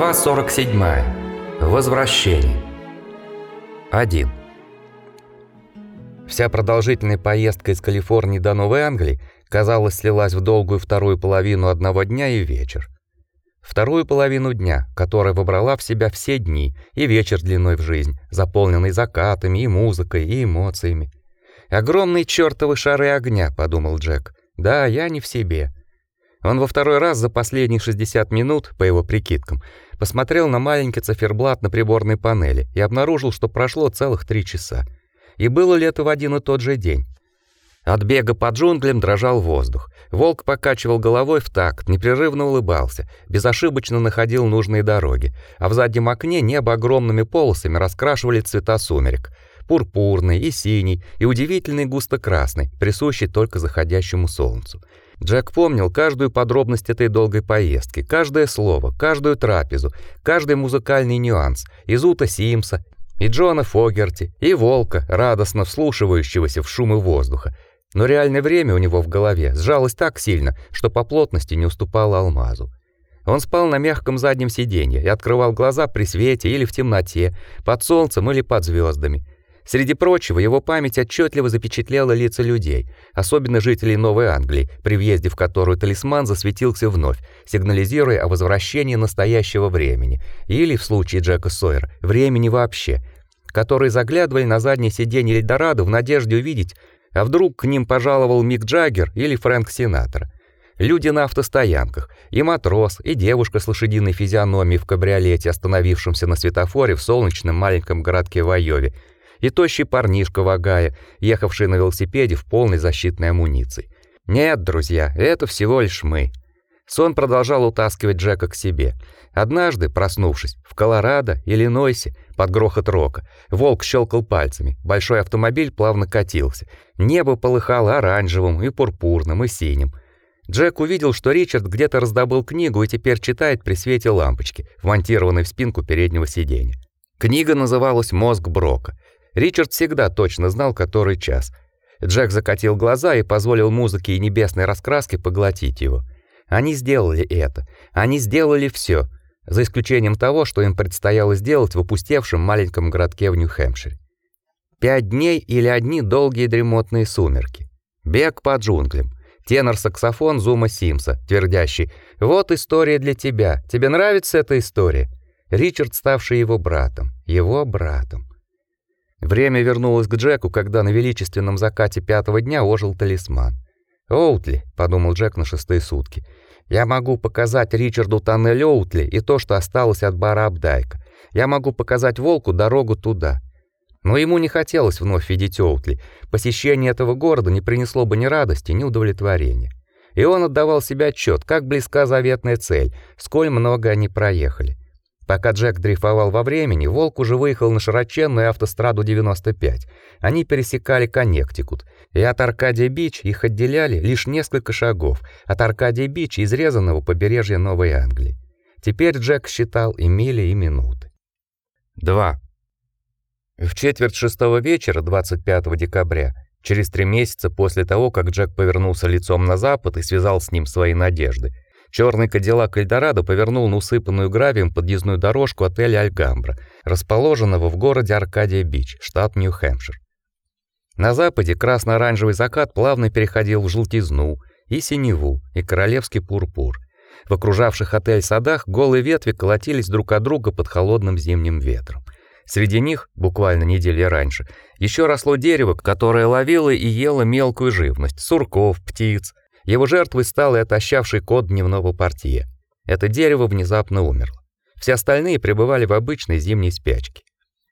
Глава 47. Возвращение. 1. Вся продолжительная поездка из Калифорнии до Новой Англии, казалось, слилась в долгую вторую половину одного дня и вечер. Вторую половину дня, которая вобрала в себя все дни и вечер длиной в жизнь, заполненный закатами и музыкой и эмоциями. Огромные чёртовы шары огня, подумал Джек. Да, я не в себе. Он во второй раз за последние 60 минут, по его прикидкам, посмотрел на маленький циферблат на приборной панели и обнаружил, что прошло целых три часа. И было ли это в один и тот же день? От бега по джунглям дрожал воздух. Волк покачивал головой в такт, непрерывно улыбался, безошибочно находил нужные дороги, а в заднем окне небо огромными полосами раскрашивали цвета сумерек: пурпурный и синий, и удивительный густо-красный, присущий только заходящему солнцу. Джек помнил каждую подробность этой долгой поездки, каждое слово, каждую трапезу, каждый музыкальный нюанс, из Ута Симса, и Джона Фогерти, и Волка, радостно вслушивающегося в шумы воздуха. Но реальное время у него в голове сжалось так сильно, что по плотности не уступало алмазу. Он спал на мягком заднем сиденье и открывал глаза при свете или в темноте, под солнцем или под звездами. Среди прочего, его память отчетливо запечатлела лица людей, особенно жителей Новой Англии, при въезде в которую талисман засветился вновь, сигнализируя о возвращении настоящего времени, или, в случае Джека Сойера, времени вообще, которые заглядывали на заднее сиденье Эльдорадо в надежде увидеть, а вдруг к ним пожаловал Мик Джаггер или Фрэнк Синатра. Люди на автостоянках, и матрос, и девушка с лошадиной физиономией в кабриолете, остановившемся на светофоре в солнечном маленьком городке Вайове, и тощий парнишка в Агае, ехавший на велосипеде в полной защитной амуниции. Нет, друзья, это всего лишь мы. Сон продолжал утаскивать Джека к себе. Однажды, проснувшись в Колорадо, Иллинойсе, под грохот рока, волк щелкал пальцами. Большой автомобиль плавно катился. Небо полыхало оранжевым и пурпурным и синим. Джек увидел, что Ричард где-то раздобыл книгу и теперь читает при свете лампочки, вмонтированной в спинку переднего сиденья. Книга называлась Мозг Брока. Ричард всегда точно знал, который час. Джек закатил глаза и позволил музыке и небесной раскраске поглотить его. Они сделали это. Они сделали все, за исключением того, что им предстояло сделать в опустевшем маленьком городке в Нью-Хэмпшире. Пять дней или одни долгие дремотные сумерки. Бег по джунглям. Тенор-саксофон Зума Симса, твердящий: "Вот история для тебя. Тебе нравится эта история?" Ричард, ставший его братом, его братом. Время вернулось к Джеку, когда на величественном закате пятого дня ожил талисман. «Оутли», — подумал Джек на шестые сутки, — «я могу показать Ричарду тоннель Оутли и то, что осталось от бара Абдайка. Я могу показать Волку дорогу туда». Но ему не хотелось вновь видеть Оутли. Посещение этого города не принесло бы ни радости, ни удовлетворения. И он отдавал себе отчет, как близка заветная цель, сколь много они проехали. Пока Джек дрейфовал во времени, Волк уже выехал на широченную автостраду 95. Они пересекали Коннектикут, и от Аркадия-Бич их отделяли лишь несколько шагов от Аркадия-Бич изрезанного побережья Новой Англии. Теперь Джек считал и мили, и минуты. 2. В четверть шестого вечера 25 декабря, через три месяца после того, как Джек повернулся лицом на запад и связал с ним свои надежды, Черный Кадиллак Эльдорадо повернул на усыпанную гравием подъездную дорожку отеля Альгамбра, расположенного в городе Аркадия-Бич, штат Нью-Хэмпшир. На западе красно-оранжевый закат плавно переходил в желтизну и синеву, и королевский пурпур. В окружавших отель садах голые ветви колотились друг от друга под холодным зимним ветром. Среди них, буквально недели раньше, еще росло дерево, которое ловило и ело мелкую живность: сурков, птиц, его жертвой стал и отощавший кот дневного партия. Это дерево внезапно умерло. Все остальные пребывали в обычной зимней спячке.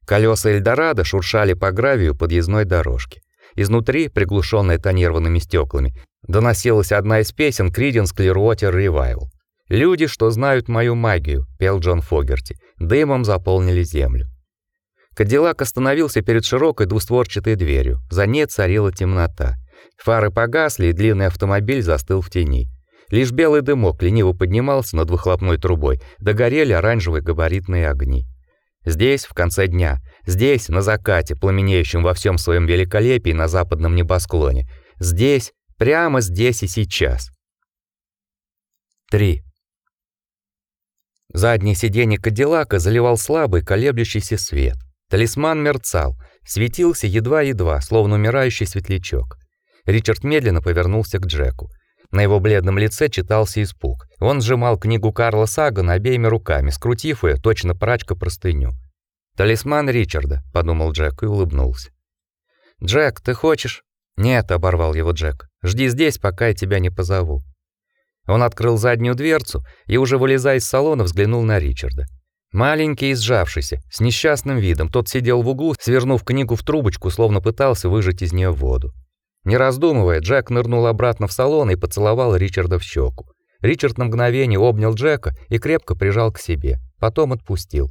Колеса Эльдорадо шуршали по гравию подъездной дорожки. Изнутри, приглушенная тонированными стеклами, доносилась одна из песен Creedence Clearwater Revival. «Люди, что знают мою магию», — пел Джон Фогерти, дымом заполнили землю. Кадиллак остановился перед широкой двустворчатой дверью. За ней царила темнота. Фары погасли, и длинный автомобиль застыл в тени. Лишь белый дымок лениво поднимался над выхлопной трубой, догорели оранжевые габаритные огни. Здесь, в конце дня, здесь, на закате, пламенеющем во всем своем великолепии на западном небосклоне, здесь, прямо здесь и сейчас. 3. Заднее сиденье Кадиллака заливал слабый колеблющийся свет. Талисман мерцал, светился едва-едва, словно умирающий светлячок. Ричард медленно повернулся к Джеку. На его бледном лице читался испуг. Он сжимал книгу Карла Сагана обеими руками, скрутив ее точно прачка простыню. Талисман Ричарда, подумал Джек и улыбнулся. Джек, ты хочешь? Нет, оборвал его Джек. Жди здесь, пока я тебя не позову. Он открыл заднюю дверцу и уже вылезая из салона, взглянул на Ричарда. Маленький и сжавшийся, с несчастным видом, тот сидел в углу, свернув книгу в трубочку, словно пытался выжать из нее воду. Не раздумывая, Джек нырнул обратно в салон и поцеловал Ричарда в щеку. Ричард на мгновение обнял Джека и крепко прижал к себе, потом отпустил.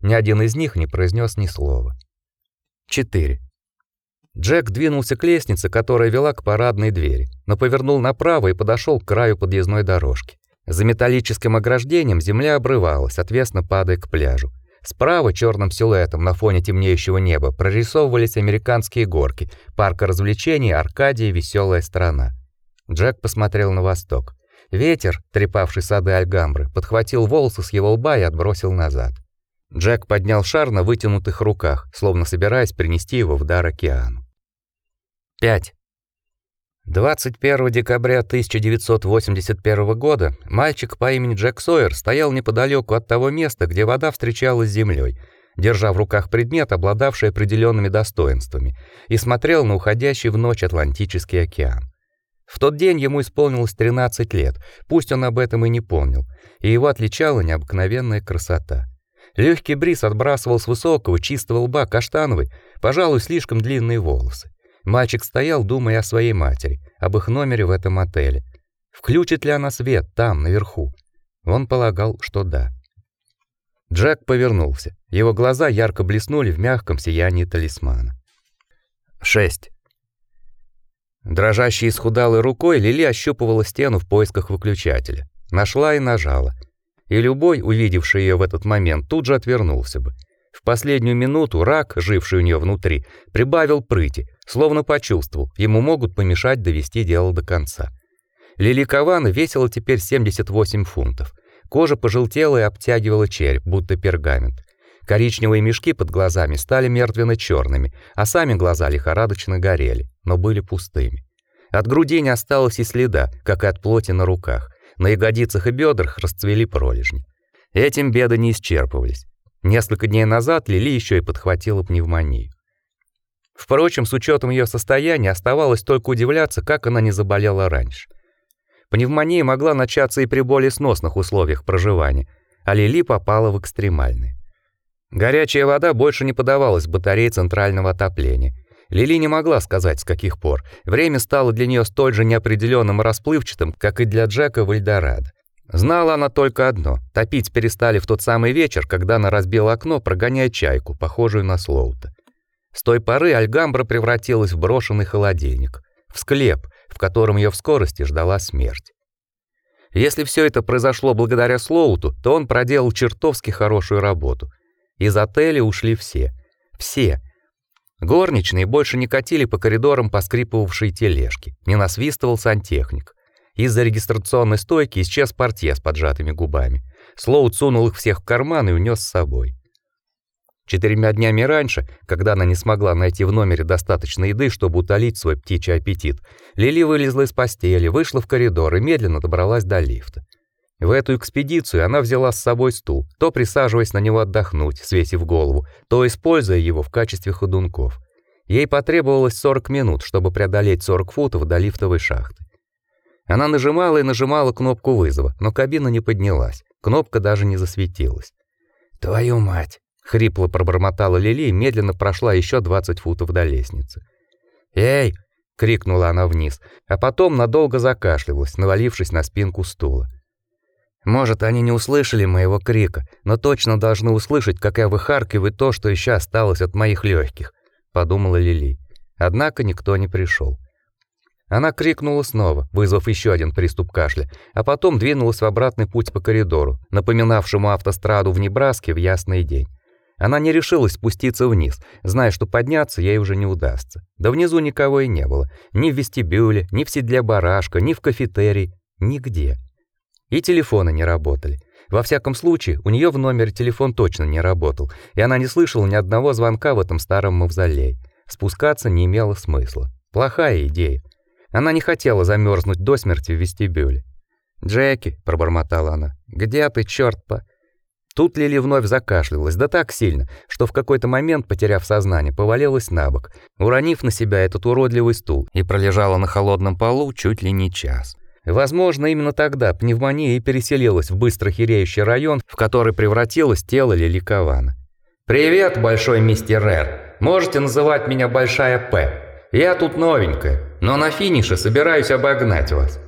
Ни один из них не произнес ни слова. 4. Джек двинулся к лестнице, которая вела к парадной двери, но повернул направо и подошел к краю подъездной дорожки. За металлическим ограждением земля обрывалась, отвесно падая к пляжу. Справа черным силуэтом на фоне темнеющего неба прорисовывались американские горки, парк развлечений Аркадия Веселая страна. Джек посмотрел на восток. Ветер, трепавший сады Альгамбры, подхватил волосы с его лба и отбросил назад. Джек поднял шар на вытянутых руках, словно собираясь принести его в дар океану. 5. 21 декабря 1981 года мальчик по имени Джек Сойер стоял неподалеку от того места, где вода встречалась с землей, держа в руках предмет, обладавший определенными достоинствами, и смотрел на уходящий в ночь Атлантический океан. В тот день ему исполнилось 13 лет, пусть он об этом и не помнил, и его отличала необыкновенная красота. Легкий бриз отбрасывал с высокого чистого лба каштановый, пожалуй, слишком длинные волосы. Мальчик стоял, думая о своей матери, об их номере в этом отеле. Включит ли она свет там, наверху? Он полагал, что да. Джек повернулся. Его глаза ярко блеснули в мягком сиянии талисмана. 6. Дрожащей исхудалой рукой Лили ощупывала стену в поисках выключателя. Нашла и нажала. И любой, увидевший ее в этот момент, тут же отвернулся бы. В последнюю минуту рак, живший у нее внутри, прибавил прыти, словно почувствовал, ему могут помешать довести дело до конца. Лили Кавана весила теперь 78 фунтов. Кожа пожелтела и обтягивала череп, будто пергамент. Коричневые мешки под глазами стали мертвенно черными а сами глаза лихорадочно горели, но были пустыми. От груди не осталось и следа, как и от плоти на руках. На ягодицах и бедрах расцвели пролежни. Этим беды не исчерпывались. Несколько дней назад Лили еще и подхватила пневмонию. Впрочем, с учетом ее состояния оставалось только удивляться, как она не заболела раньше. Пневмония могла начаться и при более сносных условиях проживания, а Лили попала в экстремальные. Горячая вода больше не подавалась в батарее центрального отопления. Лили не могла сказать, с каких пор. Время стало для нее столь же неопределенным и расплывчатым, как и для Джека в Эльдорадо. Знала она только одно: топить перестали в тот самый вечер, когда она разбила окно, прогоняя чайку, похожую на Слоута. С той поры Альгамбра превратилась в брошенный холодильник, в склеп, в котором ее в скорости ждала смерть. Если все это произошло благодаря Слоуту, то он проделал чертовски хорошую работу. Из отеля ушли все. Все. Горничные больше не катили по коридорам поскрипывавшие тележки, не насвистывал сантехник. Из-за регистрационной стойки исчез портье с поджатыми губами. Слоут сунул их всех в карман и унес с собой. Четырьмя днями раньше, когда она не смогла найти в номере достаточно еды, чтобы утолить свой птичий аппетит, Лили вылезла из постели, вышла в коридор и медленно добралась до лифта. В эту экспедицию она взяла с собой стул, то присаживаясь на него отдохнуть, свесив голову, то используя его в качестве ходунков. Ей потребовалось 40 минут, чтобы преодолеть 40 футов до лифтовой шахты. Она нажимала и нажимала кнопку вызова, но кабина не поднялась. Кнопка даже не засветилась. "Твою мать", хрипло пробормотала Лили и медленно прошла еще 20 футов до лестницы. "Эй!" крикнула она вниз, а потом надолго закашлялась, навалившись на спинку стула. Может, они не услышали моего крика, но точно должны услышать, как я выхаркиваю то, что еще осталось от моих легких, подумала Лили. Однако никто не пришел. Она крикнула снова, вызвав еще один приступ кашля, а потом двинулась в обратный путь по коридору, напоминавшему автостраду в Небраске в ясный день. Она не решилась спуститься вниз, зная, что подняться ей уже не удастся. Да внизу никого и не было, ни в вестибюле, ни в седле барашка, ни в кафетерии, нигде. И телефоны не работали. Во всяком случае, у нее в номере телефон точно не работал, и она не слышала ни одного звонка в этом старом мавзолее. Спускаться не имело смысла. Плохая идея. Она не хотела замерзнуть до смерти в вестибюле. "Джеки", пробормотала она. "Где ты, чёрт по?" Тут Лили вновь закашлялась, да так сильно, что в какой-то момент, потеряв сознание, повалилась на бок, уронив на себя этот уродливый стул, и пролежала на холодном полу чуть ли не час. Возможно, именно тогда пневмония и переселилась в быстро хереющий район, в который превратилось тело Лили Кавана. «Привет, большой мистер Р. Можете называть меня Большая П. Я тут новенькая, но на финише собираюсь обогнать вас.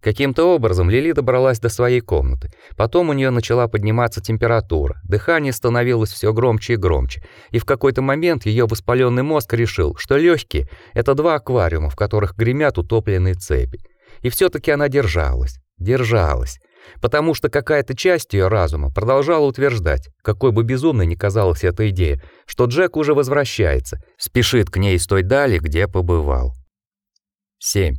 Каким-то образом Лили добралась до своей комнаты. Потом у нее начала подниматься температура, дыхание становилось все громче и громче, и в какой-то момент ее воспаленный мозг решил, что легкие — это два аквариума, в которых гремят утопленные цепи. И все таки она держалась, держалась, потому что какая-то часть ее разума продолжала утверждать, какой бы безумной ни казалась эта идея, что Джек уже возвращается, спешит к ней из той дали, где побывал. 7.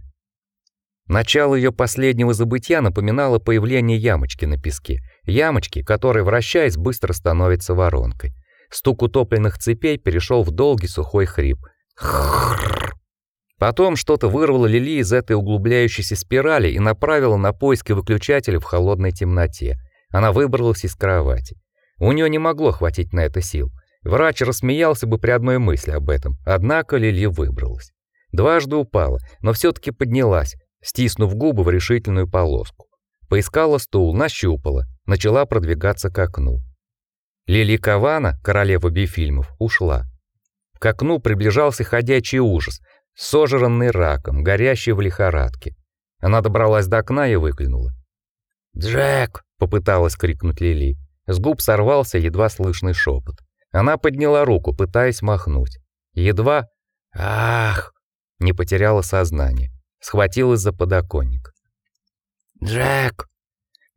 Начало ее последнего забытья напоминало появление ямочки на песке, ямочки, которая, вращаясь, быстро становится воронкой. Стук утопленных цепей перешел в долгий сухой хрип. Потом что-то вырвало Лили из этой углубляющейся спирали и направило на поиски выключателя в холодной темноте. Она выбралась из кровати. У нее не могло хватить на это сил. Врач рассмеялся бы при одной мысли об этом. Однако Лили выбралась. Дважды упала, но все таки поднялась, стиснув губы в решительную полоску. Поискала стул, нащупала, начала продвигаться к окну. Лили Кавана, королева бифильмов, ушла. К окну приближался ходячий ужас, сожранный раком, горящий в лихорадке. Она добралась до окна и выглянула. "Джек!" попыталась крикнуть Лили. С губ сорвался едва слышный шепот. Она подняла руку, пытаясь махнуть. Едва ах, не потеряла сознание схватилась за подоконник. «Джек!»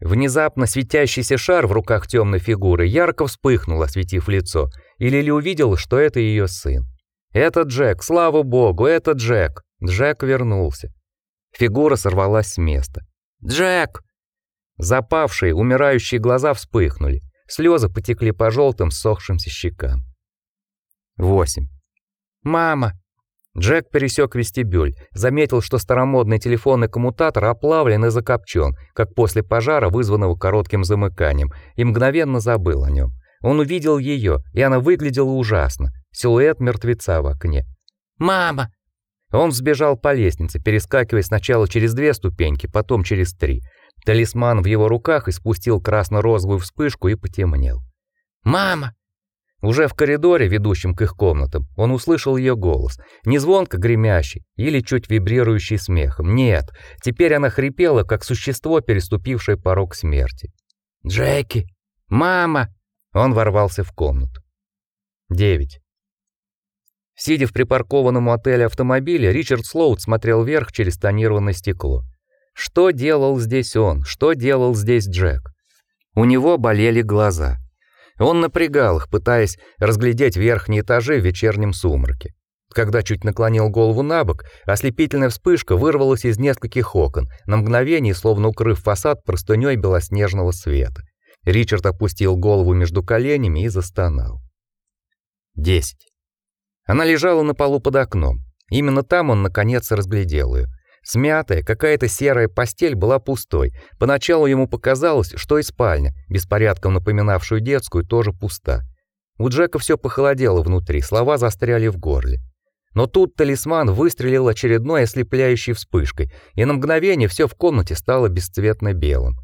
Внезапно светящийся шар в руках темной фигуры ярко вспыхнул, осветив лицо, и Лили увидела, что это ее сын. «Это Джек, слава богу, это Джек!» Джек вернулся. Фигура сорвалась с места. «Джек!» Запавшие, умирающие глаза вспыхнули. Слезы потекли по желтым, сохшимся щекам. 8. «Мама!» Джек пересек вестибюль, заметил, что старомодный телефонный коммутатор оплавлен и закопчен, как после пожара, вызванного коротким замыканием, и мгновенно забыл о нем. Он увидел ее, и она выглядела ужасно. Силуэт мертвеца в окне. «Мама!» Он сбежал по лестнице, перескакивая сначала через две ступеньки, потом через три. Талисман в его руках испустил красно-розовую вспышку и потемнел. «Мама!» Уже в коридоре, ведущем к их комнатам, он услышал ее голос, не звонко гремящий или чуть вибрирующий смехом. Нет, теперь она хрипела, как существо, переступившее порог смерти. "Джеки, мама!" Он ворвался в комнату. 9. Сидя в припаркованном у отеля автомобиле, Ричард Слоут смотрел вверх через тонированное стекло. Что делал здесь он? Что делал здесь Джек? У него болели глаза. Он напрягал их, пытаясь разглядеть верхние этажи в вечернем сумраке. Когда чуть наклонил голову набок, ослепительная вспышка вырвалась из нескольких окон, на мгновение словно укрыв фасад простыней белоснежного света. Ричард опустил голову между коленями и застонал. 10. Она лежала на полу под окном. Именно там он наконец разглядел ее. Смятая, какая-то серая постель была пустой. Поначалу ему показалось, что и спальня, беспорядком напоминавшую детскую, тоже пуста. У Джека все похолодело внутри, слова застряли в горле. Но тут талисман выстрелил очередной ослепляющей вспышкой, и на мгновение все в комнате стало бесцветно белым.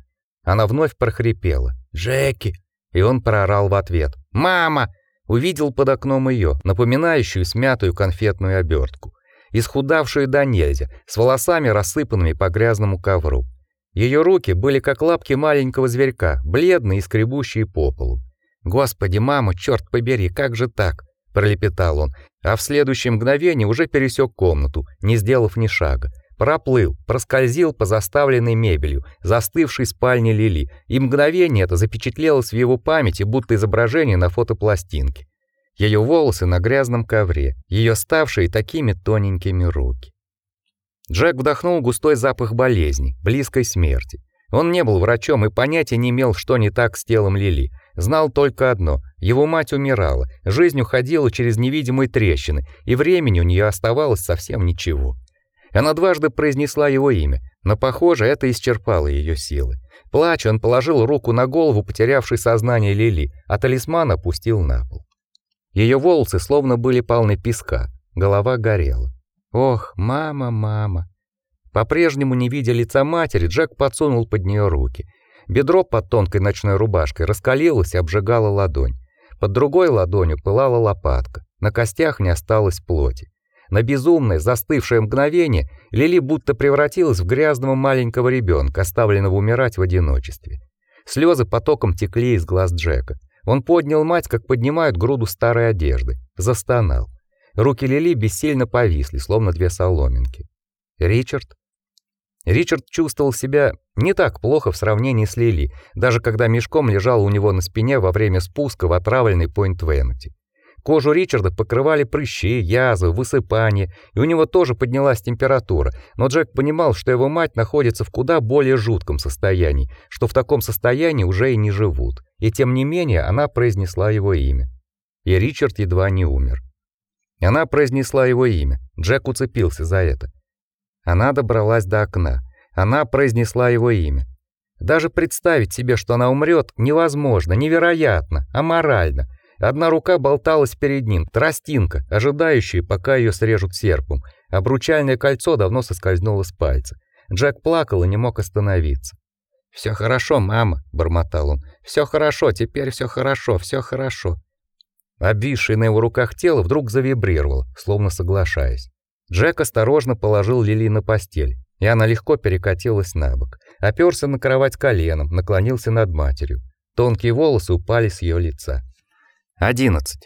Она вновь прохрипела: "Джеки!" И он проорал в ответ: "Мама!" Увидел под окном ее, напоминающую смятую конфетную обертку исхудавшую до нельзя, с волосами рассыпанными по грязному ковру. Ее руки были как лапки маленького зверька, бледные и скребущие по полу. "Господи, мама, черт побери, как же так?" пролепетал он, а в следующее мгновение уже пересек комнату, не сделав ни шага. Проплыл, проскользил по заставленной мебелью, застывшей спальне Лили, и мгновение это запечатлелось в его памяти, будто изображение на фотопластинке ее волосы на грязном ковре, ее ставшие такими тоненькими руки. Джек вдохнул густой запах болезни, близкой смерти. Он не был врачом и понятия не имел, что не так с телом Лили. Знал только одно: его мать умирала, жизнь уходила через невидимые трещины, и времени у нее оставалось совсем ничего. Она дважды произнесла его имя, но, похоже, это исчерпало ее силы. Плача, он положил руку на голову потерявшей сознание Лили, а талисман опустил на пол. Ее волосы словно были полны песка, голова горела. Ох, мама, мама. По-прежнему не видя лица матери, Джек подсунул под нее руки. Бедро под тонкой ночной рубашкой раскалилось и обжигало ладонь. Под другой ладонью пылала лопатка. На костях не осталось плоти. На безумное, застывшее мгновение Лили будто превратилась в грязного маленького ребенка, оставленного умирать в одиночестве. Слезы потоком текли из глаз Джека. Он поднял мать, как поднимают груду старой одежды, застонал. Руки Лили бессильно повисли, словно две соломинки. Ричард Ричард чувствовал себя не так плохо в сравнении с Лили, даже когда мешком лежал у него на спине во время спуска в отравленный Пойнт Венути. Кожу Ричарда покрывали прыщи, язвы, высыпания, и у него тоже поднялась температура, но Джек понимал, что его мать находится в куда более жутком состоянии, что в таком состоянии уже и не живут. И тем не менее она произнесла его имя. И Ричард едва не умер. Она произнесла его имя. Джек уцепился за это. Она добралась до окна. Она произнесла его имя. Даже представить себе, что она умрет, невозможно, невероятно, аморально. Одна рука болталась перед ним, тростинка, ожидающая, пока ее срежут серпом. Обручальное кольцо давно соскользнуло с пальца. Джек плакал и не мог остановиться. Все хорошо, мама, бормотал он. Все хорошо, теперь все хорошо, все хорошо. Обвисшее на его руках тело вдруг завибрировало, словно соглашаясь. Джек осторожно положил Лили на постель, и она легко перекатилась на бок. Оперся на кровать коленом, наклонился над матерью. Тонкие волосы упали с ее лица. 11.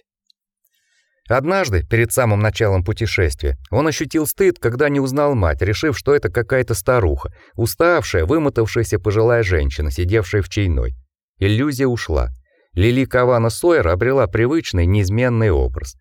Однажды, перед самым началом путешествия, он ощутил стыд, когда не узнал мать, решив, что это какая-то старуха, уставшая, вымотавшаяся пожилая женщина, сидевшая в чайной. Иллюзия ушла. Лили Кавана Сойер обрела привычный, неизменный образ.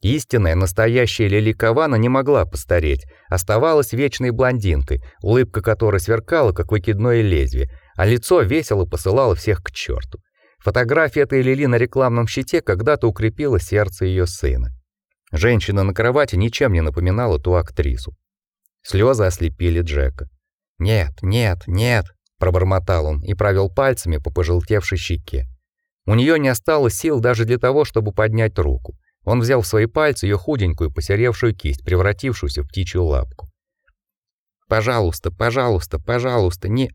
Истинная, настоящая Лили Кавана не могла постареть, оставалась вечной блондинкой, улыбка которой сверкала, как выкидное лезвие, а лицо весело посылало всех к черту. Фотография этой Лили на рекламном щите когда-то укрепила сердце ее сына. Женщина на кровати ничем не напоминала ту актрису. Слезы ослепили Джека. "Нет, нет, нет", пробормотал он и провел пальцами по пожелтевшей щеке. У нее не осталось сил даже для того, чтобы поднять руку. Он взял в свои пальцы ее худенькую, посеревшую кисть, превратившуюся в птичью лапку. Пожалуйста, пожалуйста, пожалуйста, не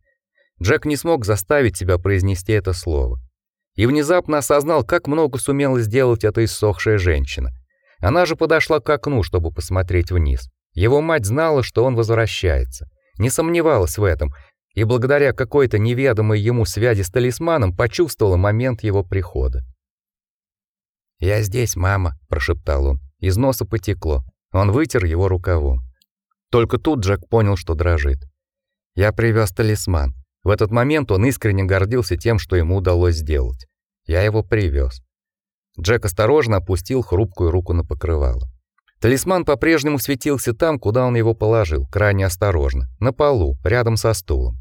Джек не смог заставить себя произнести это слово. И внезапно осознал, как много сумела сделать эта иссохшая женщина. Она же подошла к окну, чтобы посмотреть вниз. Его мать знала, что он возвращается. Не сомневалась в этом, и благодаря какой-то неведомой ему связи с талисманом почувствовала момент его прихода. "Я здесь, мама", прошептал он. Из носа потекло. Он вытер его рукавом. Только тут Джек понял, что дрожит. "Я привез талисман". В этот момент он искренне гордился тем, что ему удалось сделать. "Я его привез. Джек осторожно опустил хрупкую руку на покрывало. Талисман по-прежнему светился там, куда он его положил, крайне осторожно, на полу, рядом со стулом.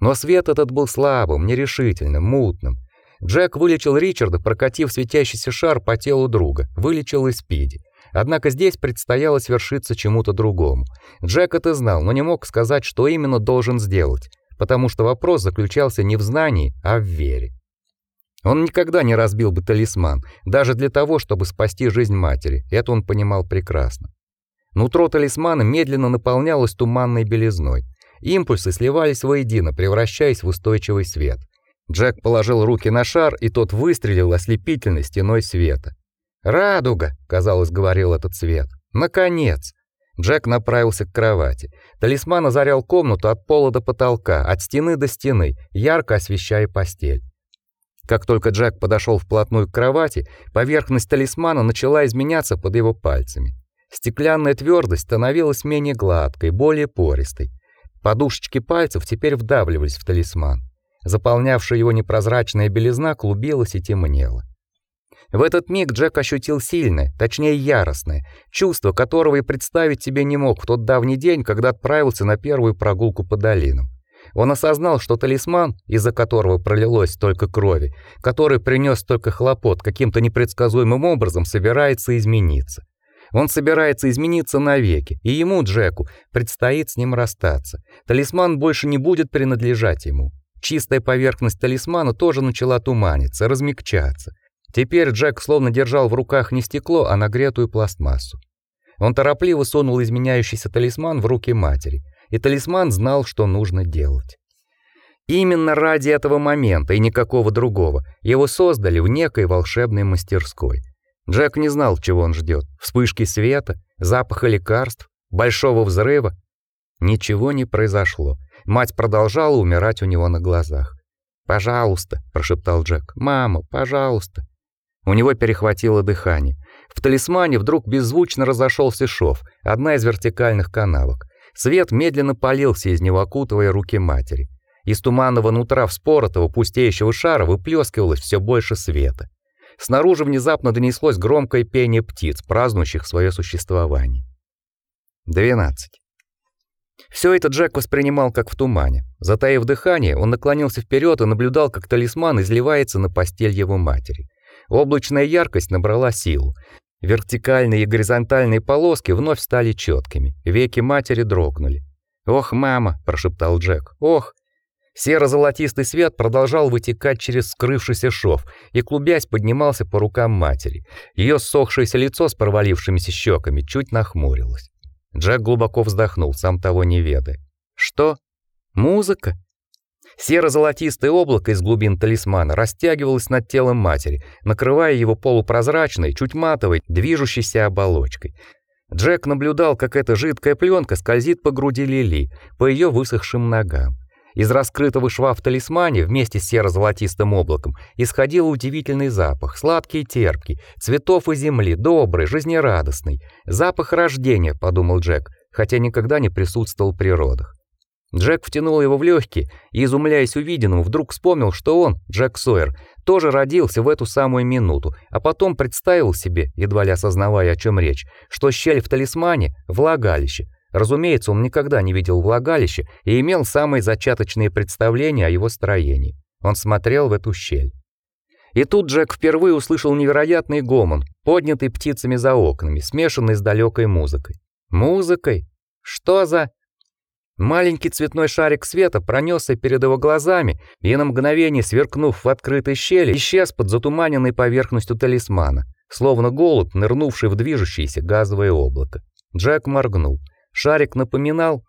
Но свет этот был слабым, нерешительным, мутным. Джек вылечил Ричарда, прокатив светящийся шар по телу друга, вылечил и Спиди. Однако здесь предстояло свершиться чему-то другому. Джек это знал, но не мог сказать, что именно должен сделать, потому что вопрос заключался не в знании, а в вере. Он никогда не разбил бы талисман, даже для того, чтобы спасти жизнь матери. Это он понимал прекрасно. Нутро талисмана медленно наполнялось туманной белизной. Импульсы сливались воедино, превращаясь в устойчивый свет. Джек положил руки на шар, и тот выстрелил ослепительной стеной света. «Радуга!» — казалось, говорил этот свет. «Наконец!» Джек направился к кровати. Талисман озарял комнату от пола до потолка, от стены до стены, ярко освещая постель. Как только Джек подошел вплотную к кровати, поверхность талисмана начала изменяться под его пальцами. Стеклянная твердость становилась менее гладкой, более пористой. Подушечки пальцев теперь вдавливались в талисман. Заполнявшая его непрозрачная белизна клубилась и темнела. В этот миг Джек ощутил сильное, точнее яростное, чувство, которого и представить себе не мог в тот давний день, когда отправился на первую прогулку по долинам. Он осознал, что талисман, из-за которого пролилось столько крови, который принес столько хлопот, каким-то непредсказуемым образом собирается измениться. Он собирается измениться навеки, и ему, Джеку, предстоит с ним расстаться. Талисман больше не будет принадлежать ему. Чистая поверхность талисмана тоже начала туманиться, размягчаться. Теперь Джек словно держал в руках не стекло, а нагретую пластмассу. Он торопливо сунул изменяющийся талисман в руки матери, и талисман знал, что нужно делать. Именно ради этого момента и никакого другого его создали в некой волшебной мастерской. Джек не знал, чего он ждет: вспышки света, запаха лекарств, большого взрыва. Ничего не произошло. Мать продолжала умирать у него на глазах. "Пожалуйста", прошептал Джек. "Мама, пожалуйста". У него перехватило дыхание. В талисмане вдруг беззвучно разошелся шов, одна из вертикальных канавок. Свет медленно полился из него, окутывая руки матери. Из туманного нутра вспоротого пустеющего шара выплескивалось все больше света. Снаружи внезапно донеслось громкое пение птиц, празднующих свое существование. 12. Все это Джек воспринимал как в тумане. Затаив дыхание, он наклонился вперед и наблюдал, как талисман изливается на постель его матери. Облачная яркость набрала силу. Вертикальные и горизонтальные полоски вновь стали четкими. Веки матери дрогнули. "Ох, мама", прошептал Джек. "Ох". Серо-золотистый свет продолжал вытекать через скрывшийся шов и клубясь поднимался по рукам матери. Ее ссохшееся лицо с провалившимися щеками чуть нахмурилось. Джек глубоко вздохнул, сам того не ведая. Что? Музыка? Серо-золотистое облако из глубин талисмана растягивалось над телом матери, накрывая его полупрозрачной, чуть матовой, движущейся оболочкой. Джек наблюдал, как эта жидкая пленка скользит по груди Лили, по ее высохшим ногам. Из раскрытого шва в талисмане вместе с серо-золотистым облаком исходил удивительный запах, сладкий и терпкий, цветов и земли, добрый, жизнерадостный. Запах рождения, подумал Джек, хотя никогда не присутствовал в природах. Джек втянул его в легкие и, изумляясь увиденному, вдруг вспомнил, что он, Джек Сойер, тоже родился в эту самую минуту, а потом представил себе, едва ли осознавая, о чем речь, что щель в талисмане — влагалище. Разумеется, он никогда не видел влагалище и имел самые зачаточные представления о его строении. Он смотрел в эту щель. И тут Джек впервые услышал невероятный гомон, поднятый птицами за окнами, смешанный с далекой музыкой. Музыкой? Что за... Маленький цветной шарик света пронесся перед его глазами и на мгновение, сверкнув в открытой щели, исчез под затуманенной поверхностью талисмана, словно голубь, нырнувший в движущееся газовое облако. Джек моргнул. Шарик напоминал...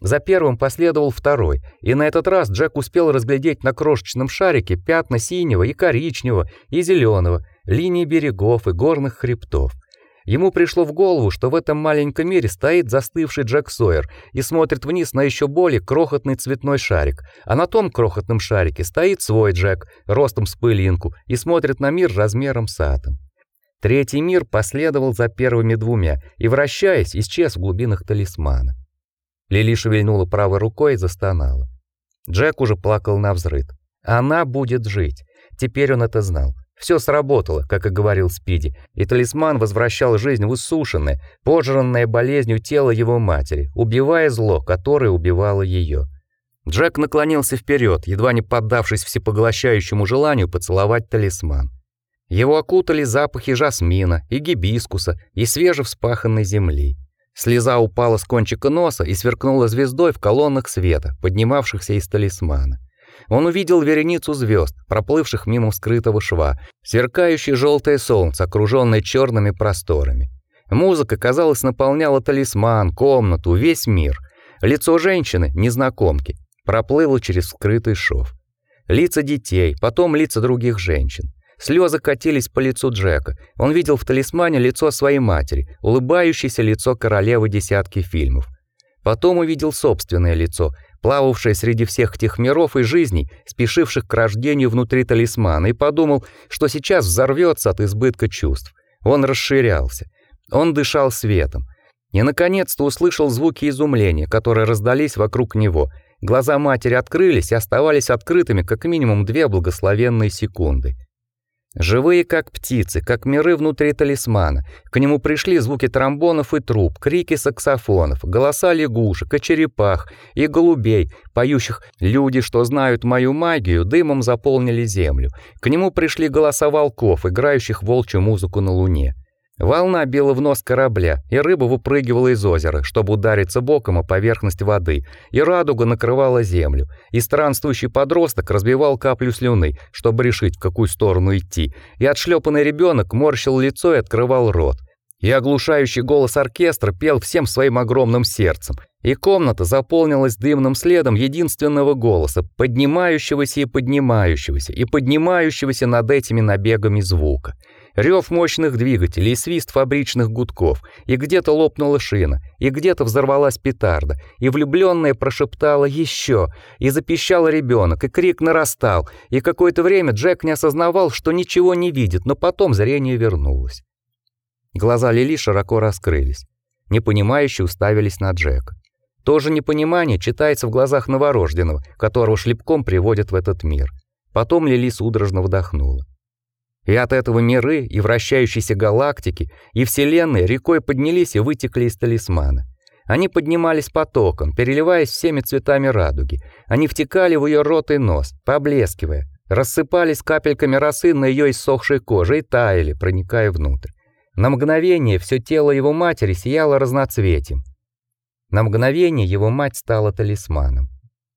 За первым последовал второй, и на этот раз Джек успел разглядеть на крошечном шарике пятна синего и коричневого и зеленого, линии берегов и горных хребтов. Ему пришло в голову, что в этом маленьком мире стоит застывший Джек Сойер и смотрит вниз на еще более крохотный цветной шарик, а на том крохотном шарике стоит свой Джек, ростом с пылинку, и смотрит на мир размером с атом. Третий мир последовал за первыми двумя и, вращаясь, исчез в глубинах талисмана. Лили шевельнула правой рукой и застонала. Джек уже плакал на взрыд. Она будет жить. Теперь он это знал. Все сработало, как и говорил Спиди, и талисман возвращал жизнь в иссушенное, пожранное болезнью тело его матери, убивая зло, которое убивало ее. Джек наклонился вперед, едва не поддавшись всепоглощающему желанию поцеловать талисман. Его окутали запахи жасмина и гибискуса и свежевспаханной земли. Слеза упала с кончика носа и сверкнула звездой в колоннах света, поднимавшихся из талисмана. Он увидел вереницу звезд, проплывших мимо скрытого шва, сверкающее желтое солнце, окружённое черными просторами. Музыка, казалось, наполняла талисман, комнату, весь мир. Лицо женщины, незнакомки, проплыло через скрытый шов. Лица детей, потом лица других женщин. Слезы катились по лицу Джека. Он видел в талисмане лицо своей матери, улыбающееся лицо королевы десятки фильмов. Потом увидел собственное лицо, плававший среди всех тех миров и жизней, спешивших к рождению внутри талисмана, и подумал, что сейчас взорвется от избытка чувств. Он расширялся. Он дышал светом. И наконец-то услышал звуки изумления, которые раздались вокруг него. Глаза матери открылись и оставались открытыми как минимум две благословенные секунды. Живые как птицы, как миры внутри талисмана. К нему пришли звуки тромбонов и труб, крики саксофонов, голоса лягушек и черепах, и голубей, поющих «Люди, что знают мою магию, дымом заполнили землю». К нему пришли голоса волков, играющих волчью музыку на луне. Волна била в нос корабля, и рыба выпрыгивала из озера, чтобы удариться боком о поверхность воды, и радуга накрывала землю, и странствующий подросток разбивал каплю слюны, чтобы решить, в какую сторону идти, и отшлепанный ребенок морщил лицо и открывал рот. И оглушающий голос оркестра пел всем своим огромным сердцем, и комната заполнилась дымным следом единственного голоса, поднимающегося и поднимающегося, и поднимающегося над этими набегами звука. Рев мощных двигателей свист фабричных гудков, и где-то лопнула шина, и где-то взорвалась петарда, и влюбленная прошептала еще, и запищал ребенок, и крик нарастал, и какое-то время Джек не осознавал, что ничего не видит, но потом зрение вернулось. Глаза Лили широко раскрылись. Непонимающе уставились на Джека. То же непонимание читается в глазах новорожденного, которого шлепком приводят в этот мир. Потом Лили судорожно вдохнула. И от этого миры, и вращающиеся галактики, и вселенные рекой поднялись и вытекли из талисмана. Они поднимались потоком, переливаясь всеми цветами радуги. Они втекали в ее рот и нос, поблескивая, рассыпались капельками росы на ее иссохшей коже и таяли, проникая внутрь. На мгновение все тело его матери сияло разноцветием. На мгновение его мать стала талисманом.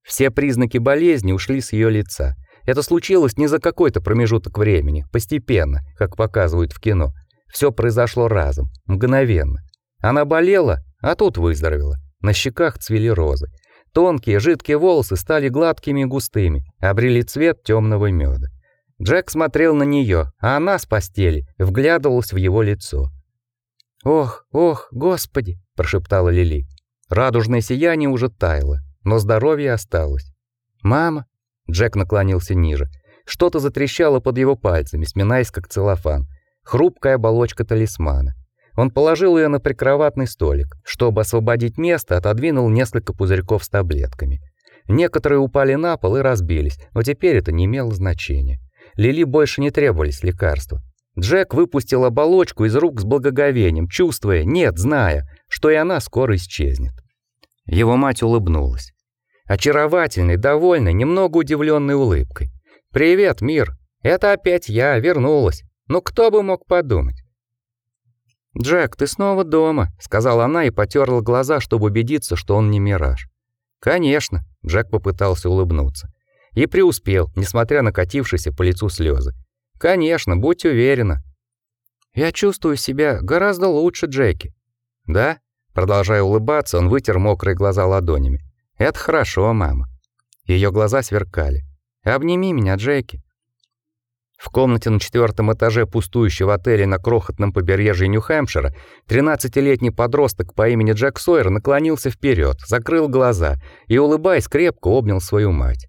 Все признаки болезни ушли с ее лица. Это случилось не за какой-то промежуток времени, постепенно, как показывают в кино. Все произошло разом, мгновенно. Она болела, а тут выздоровела. На щеках цвели розы. Тонкие, жидкие волосы стали гладкими и густыми, обрели цвет темного меда. Джек смотрел на нее, а она с постели вглядывалась в его лицо. "Ох, ох, господи", прошептала Лили. Радужное сияние уже таяло, но здоровье осталось. "Мама", Джек наклонился ниже. Что-то затрещало под его пальцами, сминаясь как целлофан. Хрупкая оболочка талисмана. Он положил ее на прикроватный столик. Чтобы освободить место, отодвинул несколько пузырьков с таблетками. Некоторые упали на пол и разбились, но теперь это не имело значения. Лили больше не требовались лекарства. Джек выпустил оболочку из рук с благоговением, чувствуя, нет, зная, что и она скоро исчезнет. Его мать улыбнулась. Очаровательной, довольной, немного удивленной улыбкой. «Привет, мир! Это опять я, вернулась. Ну кто бы мог подумать?» «Джек, ты снова дома», — сказала она и потерла глаза, чтобы убедиться, что он не мираж. «Конечно», — Джек попытался улыбнуться. И преуспел, несмотря на катившиеся по лицу слезы. Конечно, будь уверена. Я чувствую себя гораздо лучше, Джеки. Да? Продолжая улыбаться, он вытер мокрые глаза ладонями. Это хорошо, мама. Ее глаза сверкали. Обними меня, Джеки. В комнате на четвертом этаже пустующего отеля на крохотном побережье Нью-Хэмпшира 13-летний подросток по имени Джек Сойер наклонился вперед, закрыл глаза и улыбаясь крепко обнял свою мать.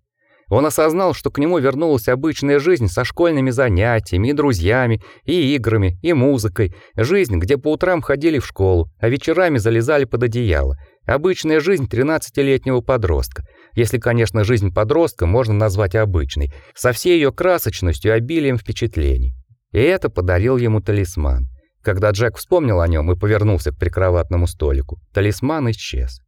Он осознал, что к нему вернулась обычная жизнь со школьными занятиями, и друзьями, и играми, и музыкой, жизнь, где по утрам ходили в школу, а вечерами залезали под одеяло. Обычная жизнь 13-летнего подростка. Если, конечно, жизнь подростка можно назвать обычной, со всей ее красочностью и обилием впечатлений. И это подарил ему талисман. Когда Джек вспомнил о нем и повернулся к прикроватному столику, талисман исчез.